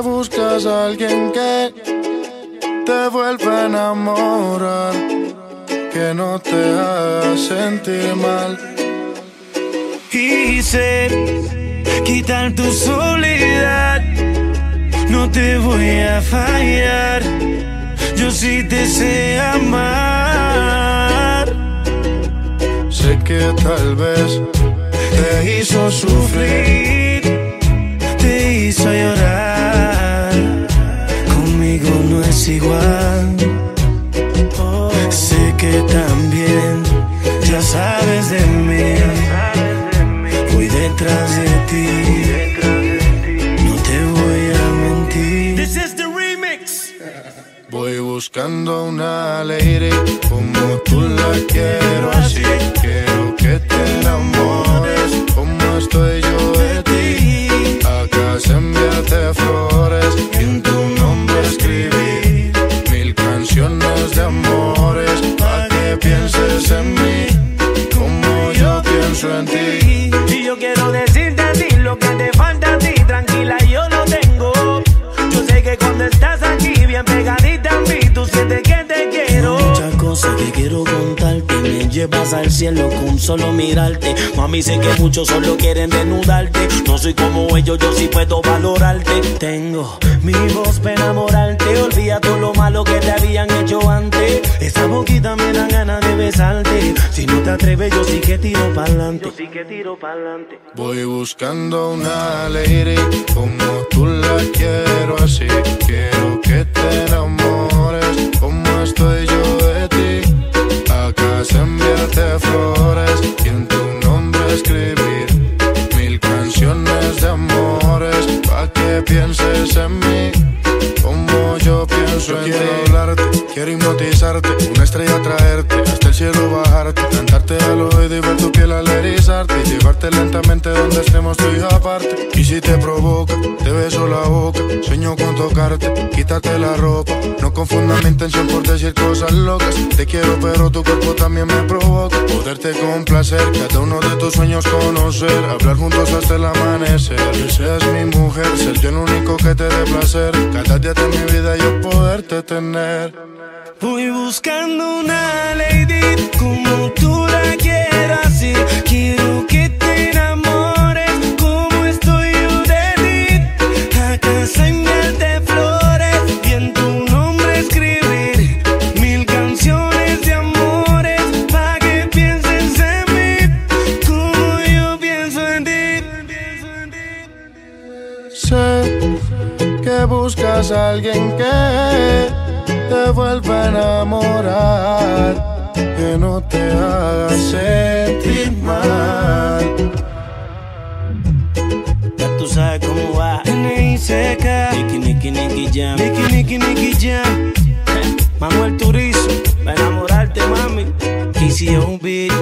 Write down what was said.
buscas a alguien que te vuelva a enamorar, que no te haga sentir mal. Quise quitar tu soledad, no te voy a fallar, yo sí te sé amar. Sé que tal vez te hizo sufrir, te hizo buscando una lady como tú la quiero que quiero contarte, me llevas al cielo con solo mirarte. Mami sé que muchos solo quieren desnudarte, no soy como ellos, yo sí puedo valorarte. Tengo mi voz para enamorarte, olvida todo lo malo que te habían hecho antes. Esa boquita me dan ganas de besarte, si no te atreves yo sí que tiro pa'lante. Yo sí que tiro pa'lante. Voy buscando una lady como tú la quiero así. Quiero que te enamores escribir mil canciones de amores pa' que pienses en mí como yo pienso en ti. Quiero hipnotizarte, una estrella traerte, hasta el cielo bajarte, cantarte al oído y ver tu piel al erizarte, y llevarte lentamente donde estemos tú y aparte. Y si te provoca, te beso la boca, sueño con tocarte, quítate la ropa, no confunda mi intención por decir cosas locas. Te quiero pero tu cuerpo también me provoca, poderte complacer, cada uno de tus sueños conocer, hablar juntos hasta el amanecer. Que seas mi mujer, ser yo el único que te dé placer, cada día de mi vida yo poderte tener. Voy buscando una lady como tú la quieras así. Quiero que te enamores como estoy yo de ti. A casa enviarte flores y en tu nombre escribir mil canciones de amores para que pienses en mí como yo pienso en ti. Sé que buscas a alguien que te vuelva a enamorar, que no te haga sentir mal. Ya tú sabes cómo va. N.I. seca. Nicky, Nicky, Nicky Jam. Nicky, Nicky, Nicky Jam. Manuel Turizo. Va a enamorarte, mami. Es un beat.